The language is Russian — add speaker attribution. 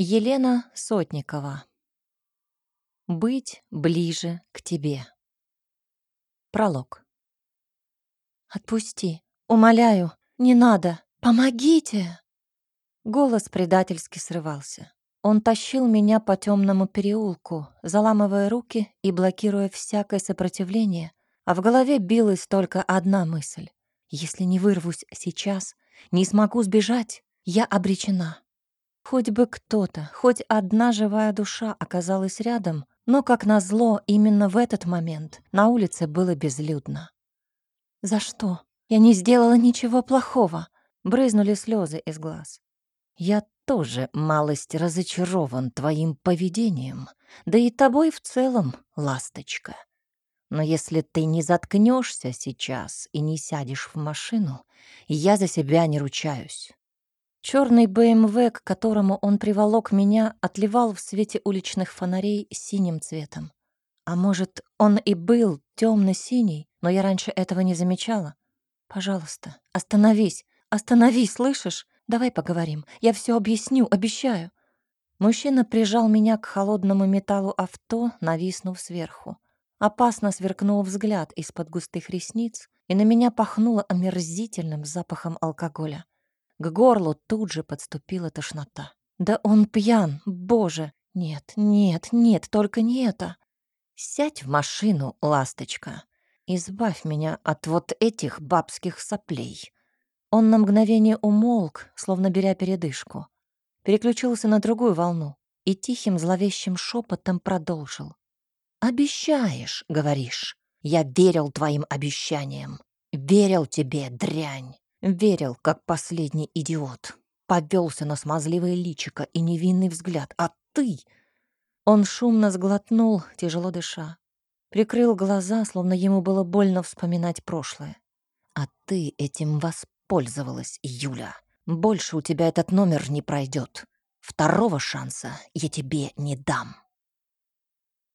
Speaker 1: Елена Сотникова. Быть ближе к тебе. Пролог. «Отпусти, умоляю, не надо, помогите!» Голос предательски срывался. Он тащил меня по темному переулку, заламывая руки и блокируя всякое сопротивление, а в голове билась только одна мысль. Если не вырвусь сейчас, не смогу сбежать, я обречена. Хоть бы кто-то, хоть одна живая душа оказалась рядом, но, как назло, именно в этот момент на улице было безлюдно. «За что? Я не сделала ничего плохого!» Брызнули слезы из глаз. «Я тоже малость разочарован твоим поведением, да и тобой в целом, ласточка. Но если ты не заткнешься сейчас и не сядешь в машину, я за себя не ручаюсь. Черный БМВ, к которому он приволок меня, отливал в свете уличных фонарей синим цветом. А может, он и был темно-синий, но я раньше этого не замечала. Пожалуйста, остановись, остановись, слышишь? Давай поговорим. Я все объясню, обещаю. Мужчина прижал меня к холодному металлу авто, нависнув сверху. Опасно сверкнул взгляд из-под густых ресниц, и на меня пахнуло омерзительным запахом алкоголя. К горлу тут же подступила тошнота. «Да он пьян, боже! Нет, нет, нет, только не это!» «Сядь в машину, ласточка. Избавь меня от вот этих бабских соплей». Он на мгновение умолк, словно беря передышку. Переключился на другую волну и тихим зловещим шепотом продолжил. «Обещаешь, — говоришь. Я верил твоим обещаниям. Верил тебе, дрянь. Верил, как последний идиот. Повелся на смазливое личико и невинный взгляд. А ты... Он шумно сглотнул, тяжело дыша. Прикрыл глаза, словно ему было больно вспоминать прошлое. А ты этим воспользовалась, Юля. Больше у тебя этот номер не пройдет. Второго шанса я тебе не дам.